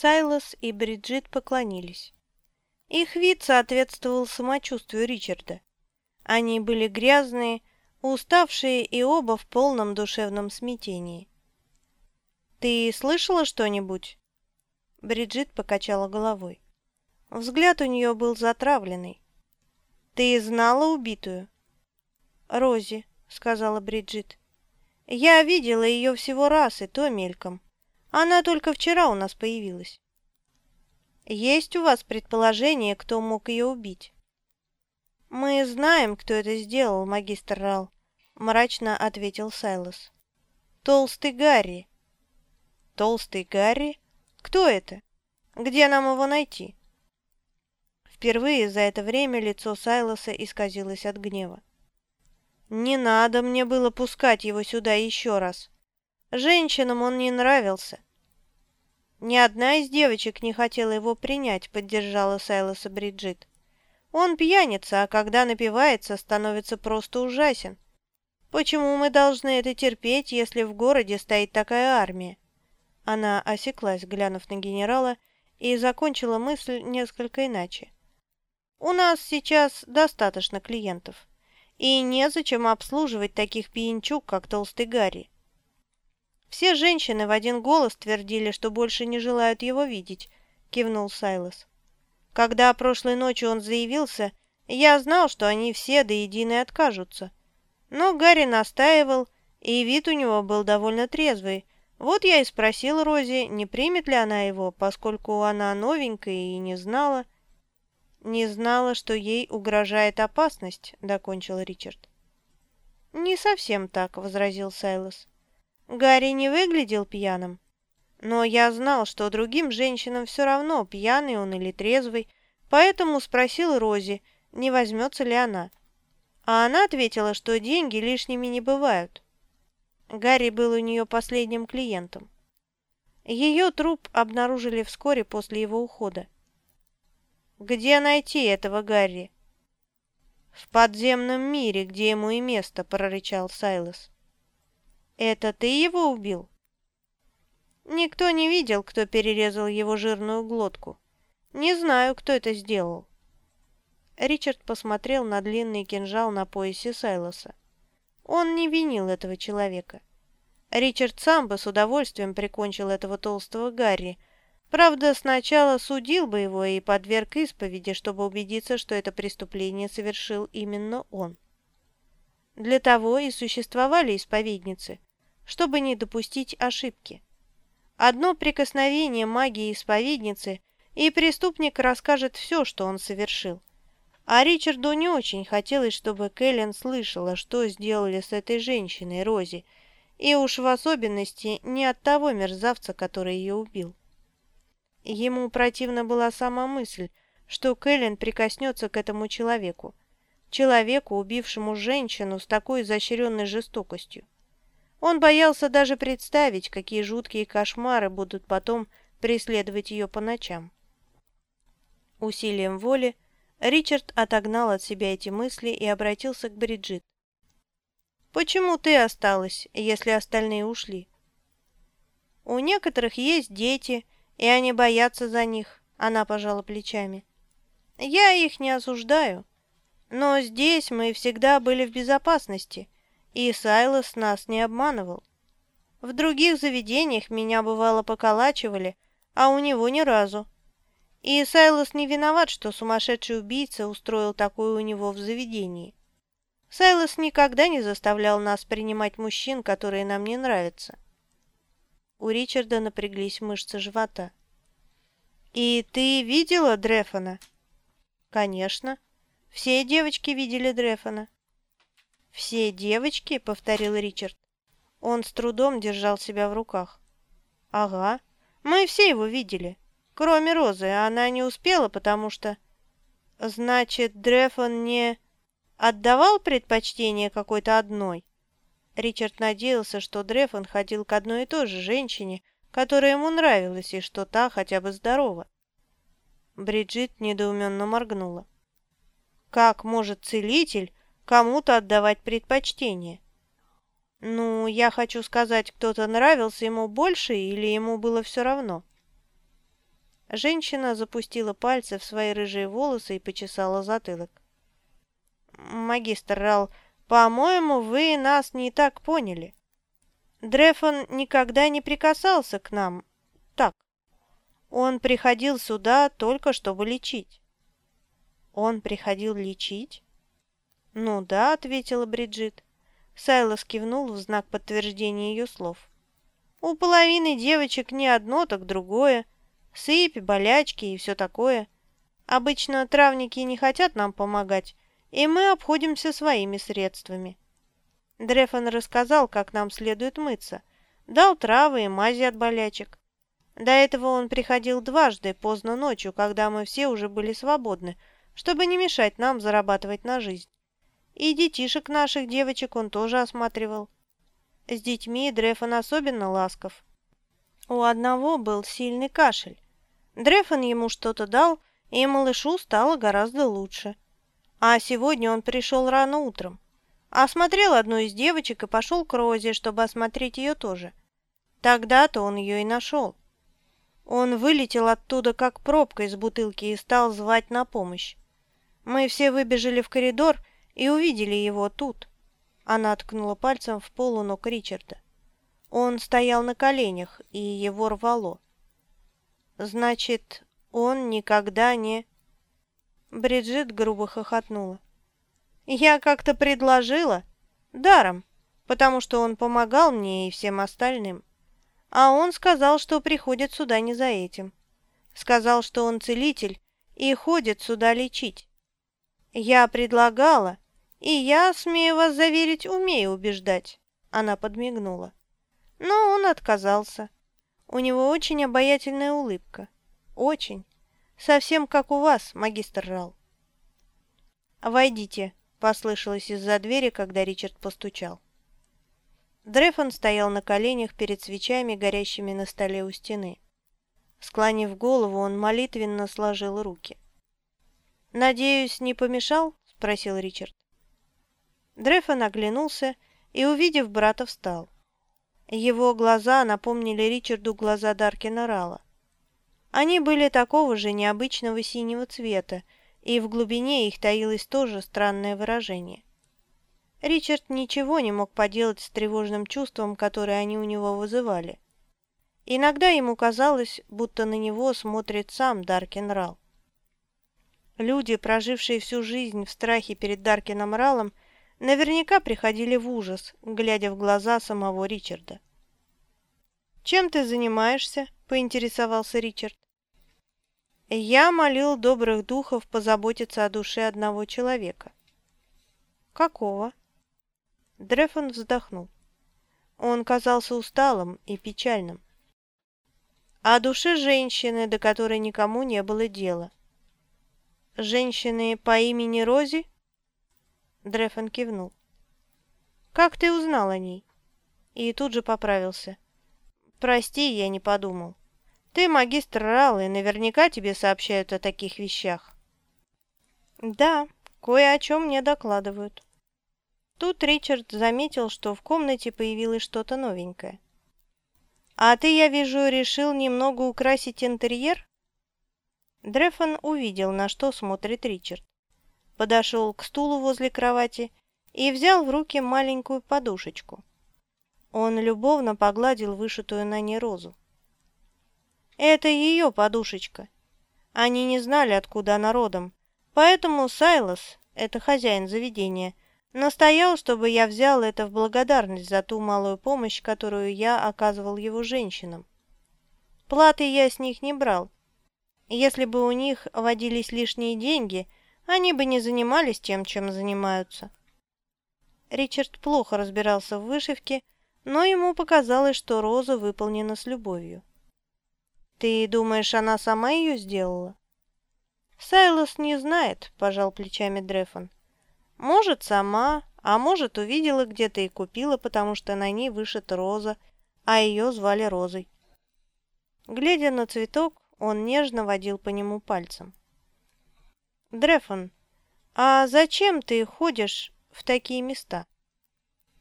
Сайлос и Бриджит поклонились. Их вид соответствовал самочувствию Ричарда. Они были грязные, уставшие и оба в полном душевном смятении. «Ты слышала что-нибудь?» Бриджит покачала головой. Взгляд у нее был затравленный. «Ты знала убитую?» «Рози», — сказала Бриджит. «Я видела ее всего раз, и то мельком. Она только вчера у нас появилась». «Есть у вас предположение, кто мог ее убить?» «Мы знаем, кто это сделал, магистр Рал», — мрачно ответил Сайлос. «Толстый Гарри». «Толстый Гарри? Кто это? Где нам его найти?» Впервые за это время лицо Сайлоса исказилось от гнева. «Не надо мне было пускать его сюда еще раз. Женщинам он не нравился». «Ни одна из девочек не хотела его принять», — поддержала Сайлоса Бриджит. «Он пьяница, а когда напивается, становится просто ужасен. Почему мы должны это терпеть, если в городе стоит такая армия?» Она осеклась, глянув на генерала, и закончила мысль несколько иначе. У нас сейчас достаточно клиентов, и незачем обслуживать таких пьянчук, как Толстый Гарри. Все женщины в один голос твердили, что больше не желают его видеть, кивнул Сайлос. Когда прошлой ночью он заявился, я знал, что они все до единой откажутся. Но Гарри настаивал, и вид у него был довольно трезвый. Вот я и спросил Рози, не примет ли она его, поскольку она новенькая и не знала. «Не знала, что ей угрожает опасность», — докончил Ричард. «Не совсем так», — возразил Сайлос. «Гарри не выглядел пьяным. Но я знал, что другим женщинам все равно, пьяный он или трезвый, поэтому спросил Рози, не возьмется ли она. А она ответила, что деньги лишними не бывают. Гарри был у нее последним клиентом. Ее труп обнаружили вскоре после его ухода. «Где найти этого Гарри?» «В подземном мире, где ему и место», — прорычал Сайлос. «Это ты его убил?» «Никто не видел, кто перерезал его жирную глотку. Не знаю, кто это сделал». Ричард посмотрел на длинный кинжал на поясе Сайлоса. Он не винил этого человека. Ричард сам бы с удовольствием прикончил этого толстого Гарри, Правда, сначала судил бы его и подверг исповеди, чтобы убедиться, что это преступление совершил именно он. Для того и существовали исповедницы, чтобы не допустить ошибки. Одно прикосновение магии исповедницы, и преступник расскажет все, что он совершил. А Ричарду не очень хотелось, чтобы Кэлен слышала, что сделали с этой женщиной, Рози, и уж в особенности не от того мерзавца, который ее убил. Ему противна была сама мысль, что Кэлен прикоснется к этому человеку, человеку, убившему женщину с такой изощренной жестокостью. Он боялся даже представить, какие жуткие кошмары будут потом преследовать ее по ночам. Усилием воли Ричард отогнал от себя эти мысли и обратился к Бриджит. «Почему ты осталась, если остальные ушли?» «У некоторых есть дети», и они боятся за них», — она пожала плечами. «Я их не осуждаю, но здесь мы всегда были в безопасности, и Сайлос нас не обманывал. В других заведениях меня бывало поколачивали, а у него ни разу. И Сайлос не виноват, что сумасшедший убийца устроил такое у него в заведении. Сайлос никогда не заставлял нас принимать мужчин, которые нам не нравятся. У Ричарда напряглись мышцы живота. «И ты видела Дрефона?» «Конечно. Все девочки видели Дрефона». «Все девочки?» — повторил Ричард. Он с трудом держал себя в руках. «Ага. Мы все его видели. Кроме Розы. Она не успела, потому что...» «Значит, Дрефон не...» «Отдавал предпочтение какой-то одной?» Ричард надеялся, что Дрефон ходил к одной и той же женщине, которая ему нравилась, и что та хотя бы здорова. Бриджит недоуменно моргнула. «Как может целитель кому-то отдавать предпочтение?» «Ну, я хочу сказать, кто-то нравился ему больше или ему было все равно?» Женщина запустила пальцы в свои рыжие волосы и почесала затылок. «Магистр Рал, по-моему, вы нас не так поняли. Дрефон никогда не прикасался к нам. Так. Он приходил сюда только чтобы лечить». «Он приходил лечить?» «Ну да», — ответила Бриджит. Сайлос кивнул в знак подтверждения ее слов. «У половины девочек не одно, так другое. Сыпь, болячки и все такое. Обычно травники не хотят нам помогать, и мы обходимся своими средствами. Дрефон рассказал, как нам следует мыться, дал травы и мази от болячек. До этого он приходил дважды, поздно ночью, когда мы все уже были свободны, чтобы не мешать нам зарабатывать на жизнь. И детишек наших девочек он тоже осматривал. С детьми Дрефон особенно ласков. У одного был сильный кашель. Дрефон ему что-то дал, и малышу стало гораздо лучше. А сегодня он пришел рано утром. Осмотрел одну из девочек и пошел к Розе, чтобы осмотреть ее тоже. Тогда-то он ее и нашел. Он вылетел оттуда, как пробка из бутылки, и стал звать на помощь. Мы все выбежали в коридор и увидели его тут. Она ткнула пальцем в полу ног Ричарда. Он стоял на коленях, и его рвало. Значит, он никогда не... Бриджит грубо хохотнула. Я как-то предложила. Даром, потому что он помогал мне и всем остальным. А он сказал, что приходит сюда не за этим. Сказал, что он целитель и ходит сюда лечить. Я предлагала, и я, смею вас заверить, умею убеждать. Она подмигнула. Но он отказался. У него очень обаятельная улыбка. Очень. Совсем как у вас, магистр Рал. «Войдите», — послышалось из-за двери, когда Ричард постучал. Дрефон стоял на коленях перед свечами, горящими на столе у стены. Склонив голову, он молитвенно сложил руки. «Надеюсь, не помешал?» — спросил Ричард. Дрефон оглянулся и, увидев брата, встал. Его глаза напомнили Ричарду глаза Даркина Рала. Они были такого же необычного синего цвета, и в глубине их таилось тоже странное выражение. Ричард ничего не мог поделать с тревожным чувством, которое они у него вызывали. Иногда ему казалось, будто на него смотрит сам Даркин Рал. Люди, прожившие всю жизнь в страхе перед Даркином Ралом, наверняка приходили в ужас, глядя в глаза самого Ричарда. «Чем ты занимаешься?» – поинтересовался Ричард. «Я молил добрых духов позаботиться о душе одного человека». «Какого?» Дрефон вздохнул. Он казался усталым и печальным. О душе женщины, до которой никому не было дела. «Женщины по имени Рози?» Дрефон кивнул. «Как ты узнал о ней?» И тут же поправился. «Прости, я не подумал. Ты магистр Рал, и наверняка тебе сообщают о таких вещах». «Да, кое о чем мне докладывают». Тут Ричард заметил, что в комнате появилось что-то новенькое. «А ты, я вижу, решил немного украсить интерьер?» Дрефон увидел, на что смотрит Ричард подошел к стулу возле кровати и взял в руки маленькую подушечку. Он любовно погладил вышитую на ней розу. Это ее подушечка. Они не знали, откуда она родом, поэтому Сайлос, это хозяин заведения, настоял, чтобы я взял это в благодарность за ту малую помощь, которую я оказывал его женщинам. Платы я с них не брал. Если бы у них водились лишние деньги – они бы не занимались тем, чем занимаются. Ричард плохо разбирался в вышивке, но ему показалось, что роза выполнена с любовью. «Ты думаешь, она сама ее сделала?» «Сайлос не знает», – пожал плечами Дрефон. «Может, сама, а может, увидела где-то и купила, потому что на ней вышита роза, а ее звали Розой». Глядя на цветок, он нежно водил по нему пальцем. Дрефон, а зачем ты ходишь в такие места?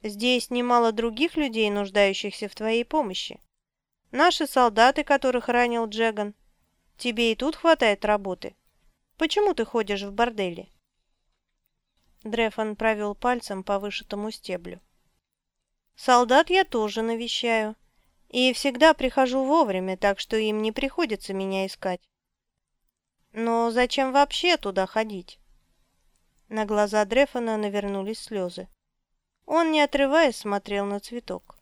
Здесь немало других людей, нуждающихся в твоей помощи. Наши солдаты, которых ранил Джеган. Тебе и тут хватает работы. Почему ты ходишь в бордели?» Дрефон провел пальцем по вышитому стеблю. «Солдат я тоже навещаю. И всегда прихожу вовремя, так что им не приходится меня искать. Но зачем вообще туда ходить?» На глаза Дрефона навернулись слезы. Он, не отрываясь, смотрел на цветок.